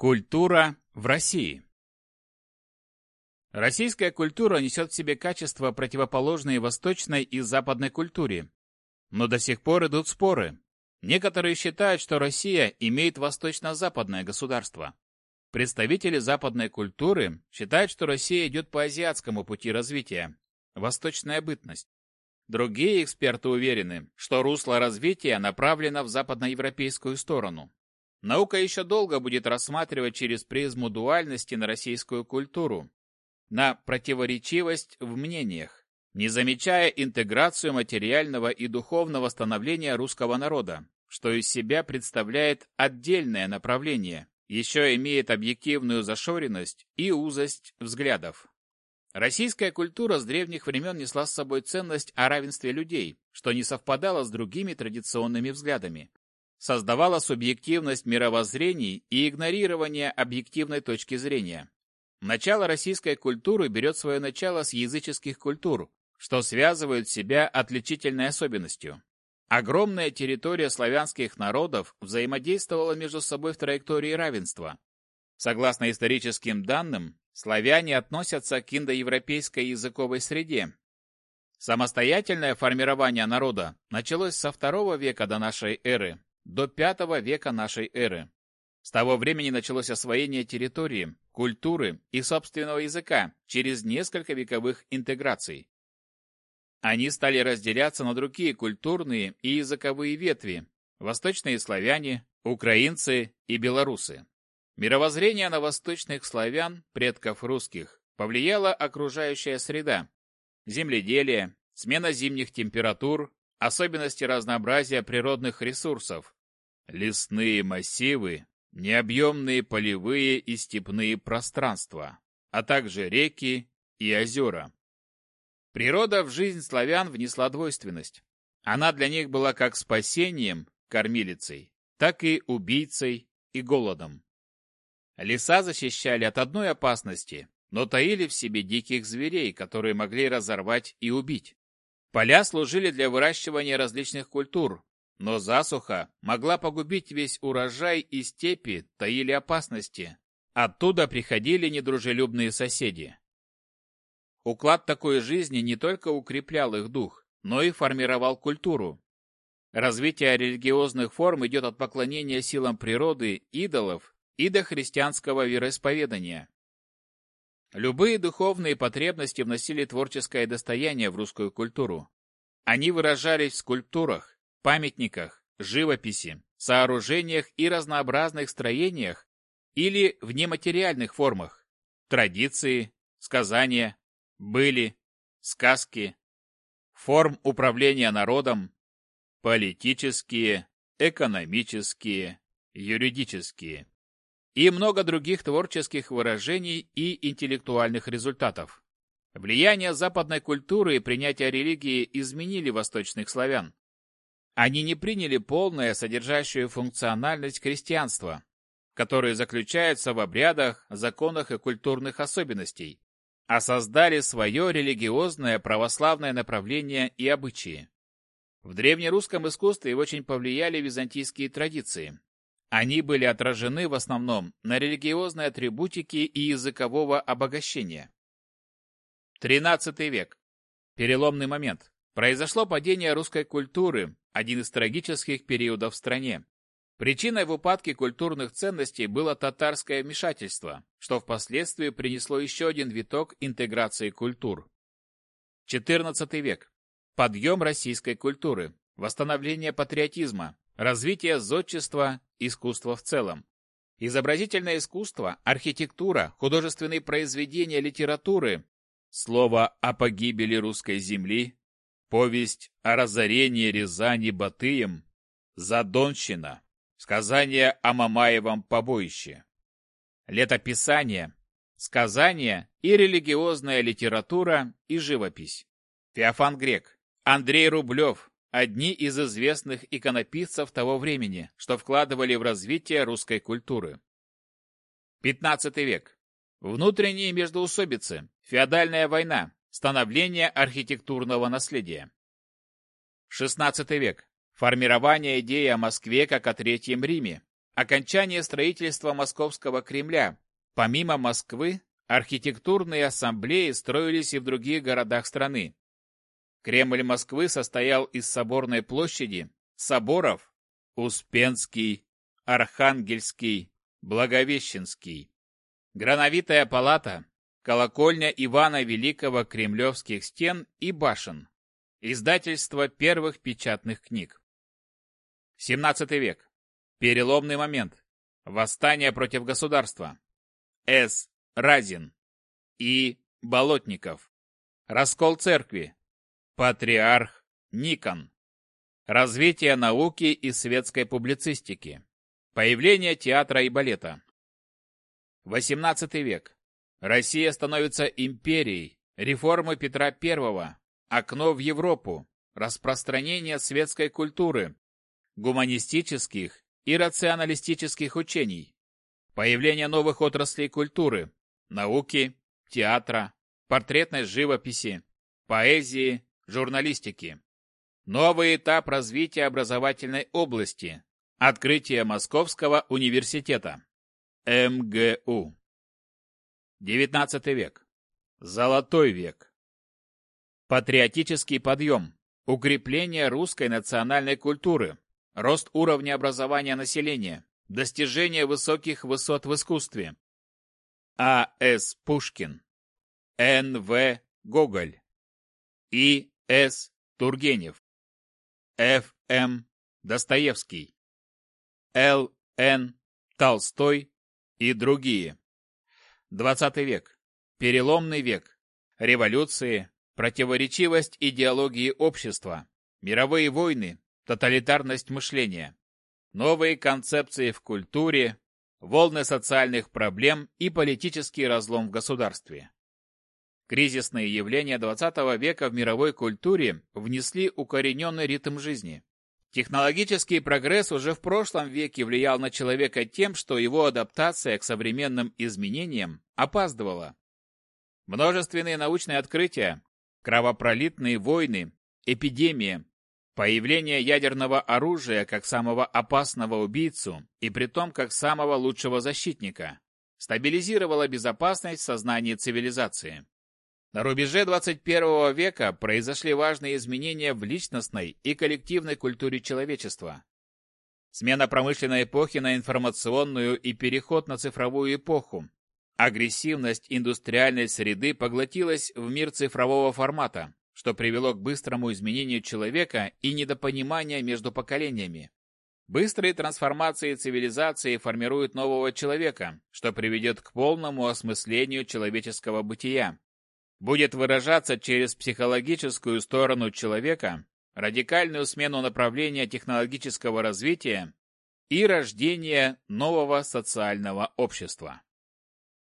Культура в России Российская культура несет в себе качества, противоположные восточной и западной культуре. Но до сих пор идут споры. Некоторые считают, что Россия имеет восточно-западное государство. Представители западной культуры считают, что Россия идет по азиатскому пути развития. Восточная бытность. Другие эксперты уверены, что русло развития направлено в западноевропейскую сторону. Наука еще долго будет рассматривать через призму дуальности на российскую культуру, на противоречивость в мнениях, не замечая интеграцию материального и духовного становления русского народа, что из себя представляет отдельное направление, еще имеет объективную зашоренность и узость взглядов. Российская культура с древних времен несла с собой ценность о равенстве людей, что не совпадало с другими традиционными взглядами создавала субъективность мировоззрений и игнорирование объективной точки зрения. Начало российской культуры берет свое начало с языческих культур, что связывают себя отличительной особенностью. Огромная территория славянских народов взаимодействовала между собой в траектории равенства. Согласно историческим данным, славяне относятся к индоевропейской языковой среде. Самостоятельное формирование народа началось со второго века до нашей эры, до V века нашей эры. С того времени началось освоение территории, культуры и собственного языка через несколько вековых интеграций. Они стали разделяться на другие культурные и языковые ветви – восточные славяне, украинцы и белорусы. Мировоззрение на восточных славян, предков русских, повлияла окружающая среда, земледелие, смена зимних температур, особенности разнообразия природных ресурсов, лесные массивы, необъемные полевые и степные пространства, а также реки и озера. Природа в жизнь славян внесла двойственность. Она для них была как спасением, кормилицей, так и убийцей и голодом. Леса защищали от одной опасности, но таили в себе диких зверей, которые могли разорвать и убить. Поля служили для выращивания различных культур, но засуха могла погубить весь урожай и степи таили опасности. Оттуда приходили недружелюбные соседи. Уклад такой жизни не только укреплял их дух, но и формировал культуру. Развитие религиозных форм идет от поклонения силам природы, идолов и до христианского вероисповедания. Любые духовные потребности вносили творческое достояние в русскую культуру. Они выражались в скульптурах, памятниках, живописи, сооружениях и разнообразных строениях или в нематериальных формах, традиции, сказания, были, сказки, форм управления народом, политические, экономические, юридические и много других творческих выражений и интеллектуальных результатов. Влияние западной культуры и принятие религии изменили восточных славян. Они не приняли полное содержащую функциональность крестьянства, которое заключается в обрядах, законах и культурных особенностей, а создали свое религиозное православное направление и обычаи. В древнерусском искусстве очень повлияли византийские традиции, они были отражены в основном на религиозной атрибутике и языкового обогащения. XIII век. Переломный момент. Произошло падение русской культуры, один из трагических периодов в стране. Причиной в упадке культурных ценностей было татарское вмешательство, что впоследствии принесло еще один виток интеграции культур. XIV век. Подъем российской культуры, восстановление патриотизма, развитие зодчества, искусства в целом. Изобразительное искусство, архитектура, художественные произведения литературы, слово о погибели русской земли, повесть о разорении Рязани Батыем, Задонщина, сказание о Мамаевом побоище, летописание, сказания и религиозная литература и живопись. Феофан Грек, Андрей Рублев, одни из известных иконописцев того времени, что вкладывали в развитие русской культуры. 15 век. Внутренние междоусобицы, феодальная война, становление архитектурного наследия. 16 век. Формирование идеи о Москве как о Третьем Риме, окончание строительства Московского Кремля. Помимо Москвы, архитектурные ассамблеи строились и в других городах страны. Кремль Москвы состоял из соборной площади, соборов Успенский, Архангельский, Благовещенский, Грановитая палата, колокольня Ивана Великого кремлевских стен и башен, издательство первых печатных книг. 17 век. Переломный момент. Восстание против государства. С. Разин. И. Болотников. Раскол церкви. Патриарх Никон. Развитие науки и светской публицистики. Появление театра и балета. 18 век. Россия становится империей. Реформы Петра I. Окно в Европу. Распространение светской культуры. Гуманистических и рационалистических учений. Появление новых отраслей культуры. Науки, театра, портретной живописи, поэзии, журналистики. Новый этап развития образовательной области. Открытие Московского университета. МГУ. 19 век. Золотой век. Патриотический подъем. Укрепление русской национальной культуры. Рост уровня образования населения. Достижение высоких высот в искусстве. А.С. Пушкин. Н.В. Гоголь. И.С. Тургенев. Ф.М. Достоевский. Л.Н. Толстой и другие. 20 век. Переломный век. Революции, противоречивость идеологии общества, мировые войны, тоталитарность мышления, новые концепции в культуре, волны социальных проблем и политический разлом в государстве. Кризисные явления XX века в мировой культуре внесли укорененный ритм жизни. Технологический прогресс уже в прошлом веке влиял на человека тем, что его адаптация к современным изменениям опаздывала. Множественные научные открытия, кровопролитные войны, эпидемии, появление ядерного оружия как самого опасного убийцу и притом как самого лучшего защитника стабилизировало безопасность в сознании цивилизации. На рубеже 21 века произошли важные изменения в личностной и коллективной культуре человечества. Смена промышленной эпохи на информационную и переход на цифровую эпоху. Агрессивность индустриальной среды поглотилась в мир цифрового формата, что привело к быстрому изменению человека и недопонимания между поколениями. Быстрые трансформации цивилизации формируют нового человека, что приведет к полному осмыслению человеческого бытия, будет выражаться через психологическую сторону человека, радикальную смену направления технологического развития и рождение нового социального общества.